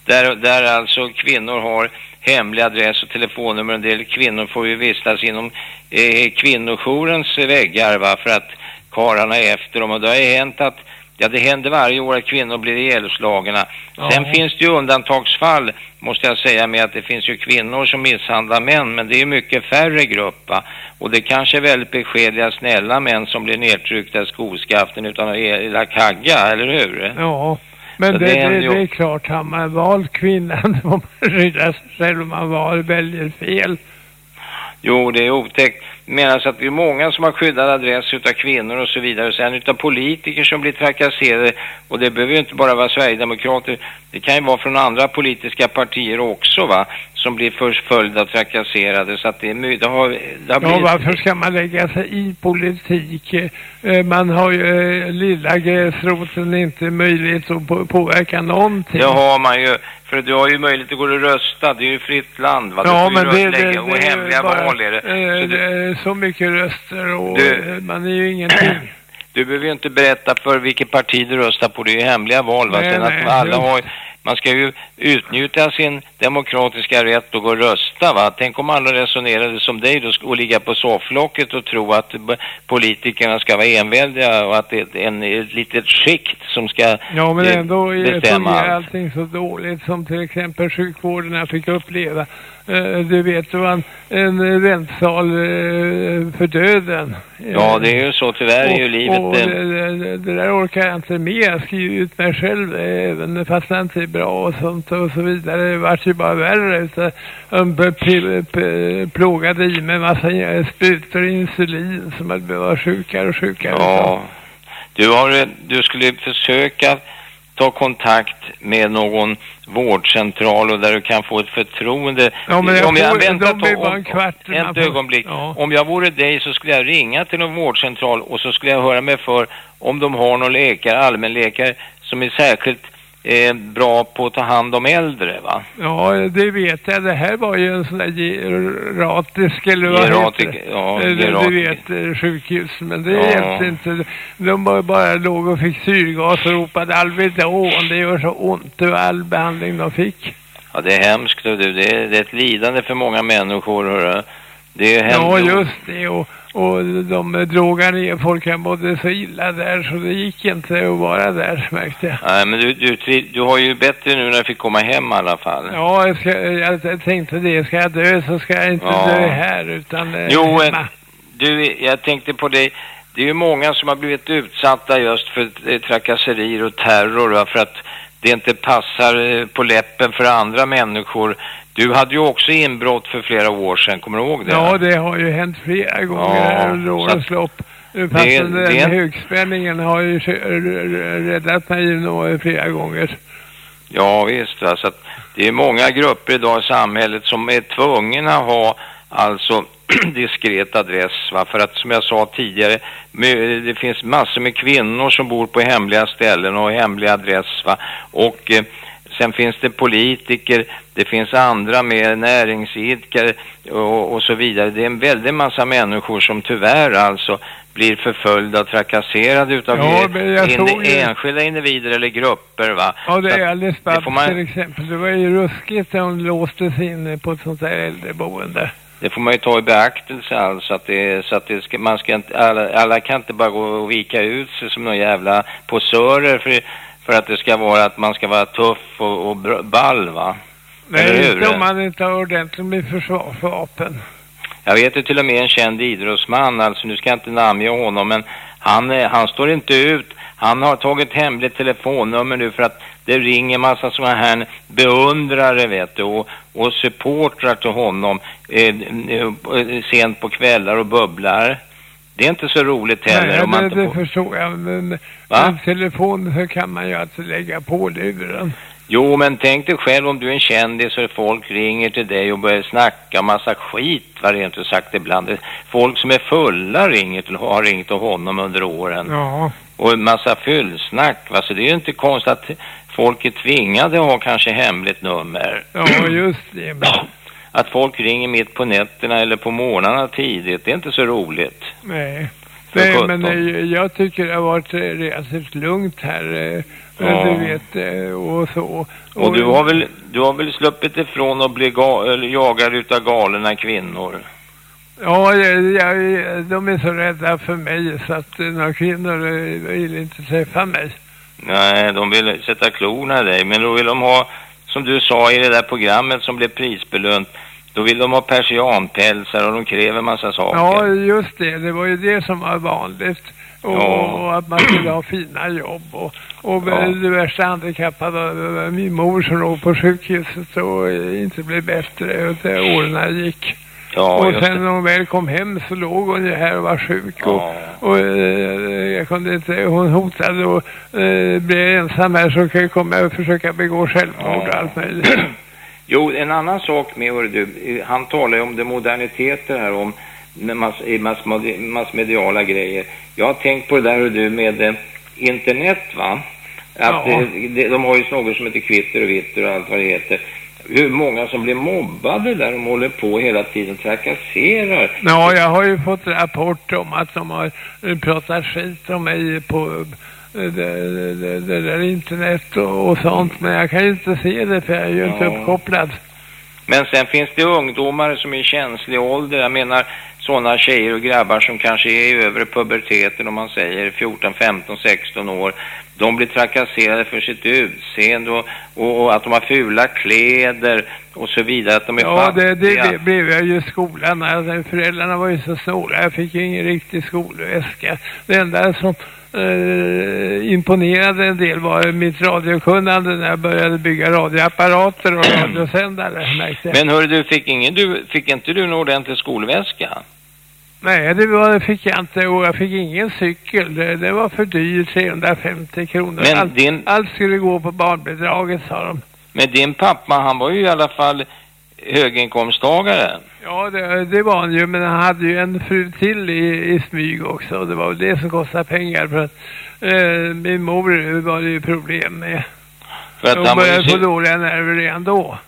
Där, där alltså kvinnor har hemlig adress och telefonnummer. En del kvinnor får ju vistas inom eh, kvinnojourens väggar va, för att karlarna är efter dem. Och det har ju hänt att, ja det händer varje år att kvinnor blir ihjälslagna. Sen Ja. finns det ju undantagsfall måste jag säga med att det finns ju kvinnor som misshandlar män. Men det är ju mycket färre grupp va. Och det kanske är väldigt beskedliga, snälla män som blir nedtryckta i skoskaften utan att ela kagga, eller hur? Ja, men det, det det, är det, är klart, har man valt kvinnan får man skydda sig själv om man val, väljer fel. Jo, det är otäckt. Menas att det är många som har skyddad adress utav kvinnor och så vidare. Sen utav politiker som blir trakasserade. Och det behöver ju inte bara vara Sverigedemokrater. Det kan ju vara från andra politiska partier också va. Som blir förföljda och trakasserade. Så att det, är, det har, det har Ja, blivit... varför ska man lägga sig i politik? Eh, Man har ju eh, lilla gräsroten inte möjlighet att på- påverka någonting. Det har man ju. För du har ju möjlighet att gå och rösta. Det är ju fritt land va. Ja, men det, det, det och hemliga bara, val är det. eh, Så du, så mycket röster och Du- eh, man är ju ingenting. du behöver ju inte berätta för vilket parti du röstar på. Det är ju hemliga val va. Nej, Sen nej, att alla har man ska ju utnjuta sin demokratiska rätt och gå och rösta va. Tänk om alla resonerade som dig då och ligga på sofflocket och tro att politikerna ska vara enväldiga och att det är en, ett litet skikt som ska Ja, men eh, ändå fungerar allt. allting så dåligt som till exempel sjukvården jag fick uppleva. Eh, Du vet, det en, en väntsal eh, för döden. Ja, det är ju så. Tyvärr är ju och, livet... Och eh, det, det, det där orkar jag inte med. Jag skriver ut mig själv eh, även fast jag inte är bra och sånt och så vidare. Det vart ju bara värre. P- p- plågade i mig en massa eh, sprutor och insulin som hade blivit sjukare och sjukare. Ja. Du, har, du skulle försöka ta kontakt med någon vårdcentral och där du kan få ett förtroende. Ja, men jag om jag får- väntar de är på- bara en kvart ett innan på- ögonblick. Ja. Om jag vore dig så skulle jag ringa till någon vårdcentral och så skulle jag höra mig för om de har någon läkare, allmänläkare som är särskilt eh, bra på att ta hand om äldre va? Ja, det vet jag. Det här var ju en sån där geratisk, eller vad Geratik, heter det? ja, Eller, geratik. Du vet, eh, sjukhus. Men det Ja. hjälpte inte. De bara, bara låg och fick syrgas och ropade Alvedon. Det gör så ont. Det var all behandling de fick. Ja, det är hemskt du. Det är, det är ett lidande för många människor hörru. Det är Ja, hemskt. just det. Och, och de drogade ner folk. Jag mådde så illa där så det gick inte att vara där märkte jag. Nej, men du, du, du har ju bättre nu när du fick komma hem i alla fall. Ja, jag, ska, jag tänkte det. Ska jag dö så ska jag inte Ja. dö här utan eh, Jo, hemma. du, jag tänkte på dig. Det är ju många som har blivit utsatta just för eh, trakasserier och terror va, för att det inte passar eh, på läppen för andra människor. Du hade ju också inbrott för flera år sedan, kommer du ihåg det? Ja, det har ju hänt flera gånger Ja, under årens lopp. Fast det- den det högspänningen har ju räddat mig flera gånger. Ja visst, va? så det är många grupper idag i samhället som är tvungna att ha alltså diskret adress va? för att som jag sa tidigare det finns massor med kvinnor som bor på hemliga ställen och hemlig adress va och eh, sen finns det politiker det finns andra med näringsidkare och, och så vidare det är en väldig massa människor som tyvärr alltså blir förföljda och trakasserade utav Ja, in, enskilda individer eller grupper va Ja, det är alldeles man- till exempel. Det var ju ruskigt när hon låste sig inne på ett sånt där äldreboende. Det får man ju ta i beaktelse alltså att det, så att det ska, man ska inte, alla, alla kan inte bara gå och vika ut sig som några jävla posörer för, för att det ska vara att man ska vara tuff och, och ball va. Eller Nej, hur? inte om man inte har ordentligt med försvarsvapen. Jag vet ju till och med en känd idrottsman, alltså nu ska jag inte namnge honom, men han, eh, han står inte ut. Han har tagit hemligt telefonnummer nu för att det ringer massa sådana här beundrare vet du och, och supportrar till honom eh, eh, sent på kvällar och bubblar. Det är inte så roligt heller Nej, om man det, inte det får... förstår jag. Men Va? telefon så kan man ju alltså lägga på luren. Jo, men tänk dig själv om du är en kändis och folk ringer till dig och börjar snacka massa skit, vad rent ut sagt ibland. Det- Folk som är fulla ringer till, har ringt till honom under åren. Ja. Och en massa fyllsnack, va? Så det är ju inte konstigt att folk är tvingade att ha kanske hemligt nummer. Ja, just det. Men, Att folk ringer mitt på nätterna eller på morgnarna tidigt, det är inte så roligt. nej. Nej, men eh, jag tycker det har varit eh, relativt lugnt här. eh, Ja. Du vet, och så. Och du har väl, du har väl sluppit ifrån att bli eller jagad utav galna kvinnor? Ja, jag, de är så rädda för mig så att några kvinnor vill inte träffa mig. Nej, de vill sätta klorna i dig, men då vill de ha, som du sa i det där programmet som blev prisbelönt, då vill de ha persianpälsar och de kräver massa saker. Ja, just det. Det var ju det som var vanligt. Och, Ja. och att man skulle ha fina jobb. Och, och Ja. det värsta handikappade min mor som låg på sjukhuset och inte blev bättre. Och åren gick. Ja, och sen när hon väl kom hem så låg hon ju här och var sjuk. Och, Ja. och eh, jag kunde inte, hon hotade och eh, jag ensam här så kan jag komma och försöka begå självmord och allt möjligt. Jo, en annan sak med, du, eh, han talar ju om det moderniteter här, om mass, massmedi- massmediala grejer. Jag har tänkt på det där, du, med eh, internet, va? Att Ja. eh, det, de har ju något som heter Kvitter och Vitter och allt vad det heter. Hur många som blir mobbade där de håller på hela tiden, trakasserar. Ja, jag har ju fått rapport om att de har eh, pratat skit om mig på eh, det, det, det där internet och, och sånt. Men jag kan ju inte se det för jag är ju inte Ja. uppkopplad. Men sen finns det ungdomar som är i känslig ålder. Jag menar sådana tjejer och grabbar som kanske är i övre puberteten om man säger 14, 15, 16 år. De blir trakasserade för sitt utseende och, och, och att de har fula kläder och så vidare. Att de är Ja, det, det fattiga. ble- blev jag ju i skolan. Alltså, föräldrarna var ju så snåla. Jag fick ju ingen riktig skolväska. Det enda som eh, imponerade en del var mitt radiokunnande när jag började bygga radioapparater och radiosändare. Men hörru du, fick, ingen, du, fick inte du en ordentlig skolväska? Nej, det var, fick jag inte och jag fick ingen cykel. Det, det var för dyrt, 350 kronor. Men allt, din- allt skulle gå på barnbidraget, sa de. Men din pappa, han var ju i alla fall höginkomsttagare. Ja, det, det var han ju, men han hade ju en fru till i, i smyg också. Och det var det som kostade pengar för att eh, min mor var det ju problem med. För att Hon han började få dåliga nerver redan då.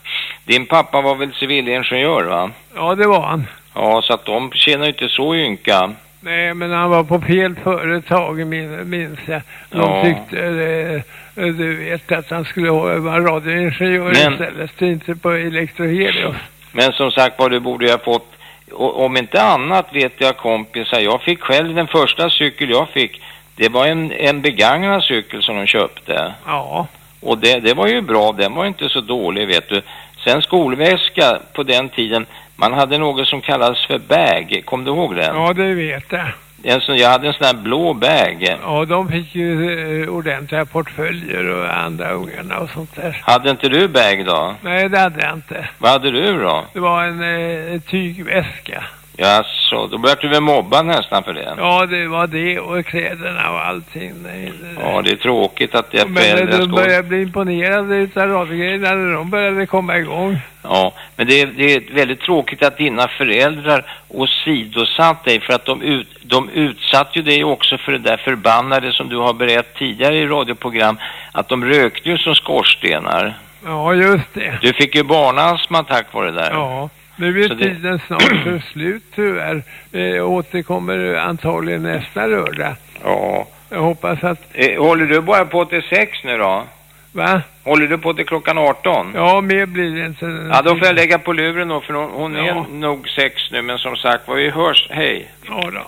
din pappa var väl civilingenjör va? Ja, det var han. Ja, så att de tjänar ju inte så ynka. Nej, men han var på fel företag, min, minns jag. De Ja. tyckte, eh, du vet, att han skulle vara radioingenjör Men- istället, inte på Electrohelios. Men som sagt var, du borde ha fått, och, om inte annat vet jag kompisar, jag fick själv den första cykel jag fick, det var en, en begagnad cykel som de köpte. Ja. Och det, det var ju bra, den var inte så dålig vet du. Sen skolväska på den tiden, man hade något som kallades för bag, kom du ihåg den? Ja, det vet jag. En sån, jag hade en sån här blå bag. Ja, de fick ju eh, ordentliga portföljer och andra ungarna och sånt där. Hade inte du bag då? Nej, det hade jag inte. Vad hade du då? Det var en eh, tygväska. Ja, så då blev du väl mobbad nästan för det? Ja, det var det och kläderna och allting. Nej, det, Ja, det är tråkigt att det är Men eh, föräldrar de ska... började bli imponerade utav radiogrejerna när de började komma igång. Ja, men det är, det är väldigt tråkigt att dina föräldrar åsidosatt dig för att de, ut, de utsatte ju dig också för det där förbannade som du har berättat tidigare i radioprogram att de rökte ju som skorstenar. Ja, just det. Du fick ju barnastma tack vare det där. Ja, nu är det- tiden snart för slut tyvärr. Eh, återkommer antagligen nästa lördag. Ja. Jag hoppas att... Eh, håller du bara på till sex nu då? Va? Håller du på till klockan 18? Ja, mer blir det inte. Ja, då får jag lägga på luren då för hon, hon är Ja. nog sex nu men som sagt vad vi hörs, hej. Ja då.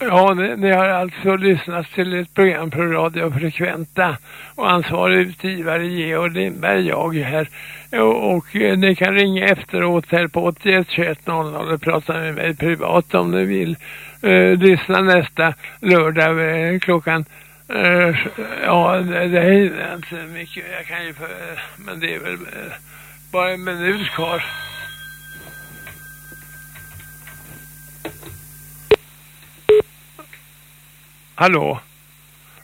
Ja, ni, ni har alltså lyssnat till ett program på Radio Frekventa och ansvarig utgivare Georg Lindberg, jag här. Och, och eh, ni kan ringa efteråt här på 81 21 00 och prata med mig privat om ni vill. Eh, lyssna nästa lördag eh, klockan eh, ja, det, det hinner jag inte mycket. Jag kan ju, för- men det är väl eh, bara en minut kvar. Hallå?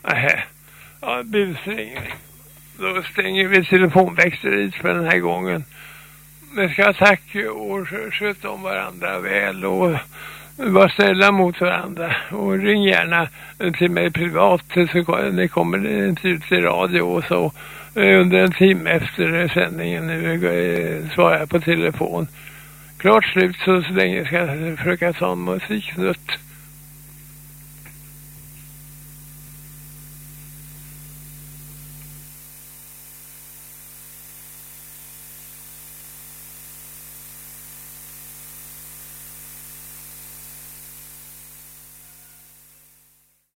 Nähä. Ja, busring. Då stänger vi telefonväxteriet för den här gången. Vi ska ha tack och sköta om varandra väl och vara snälla mot varandra. Och ring gärna till mig privat så det kommer det inte ut i radio och så. Eh, under en timme efter sändningen nu eh, svarar jag på telefon. Klart slut så, så länge ska jag försöka ta en musiksnutt.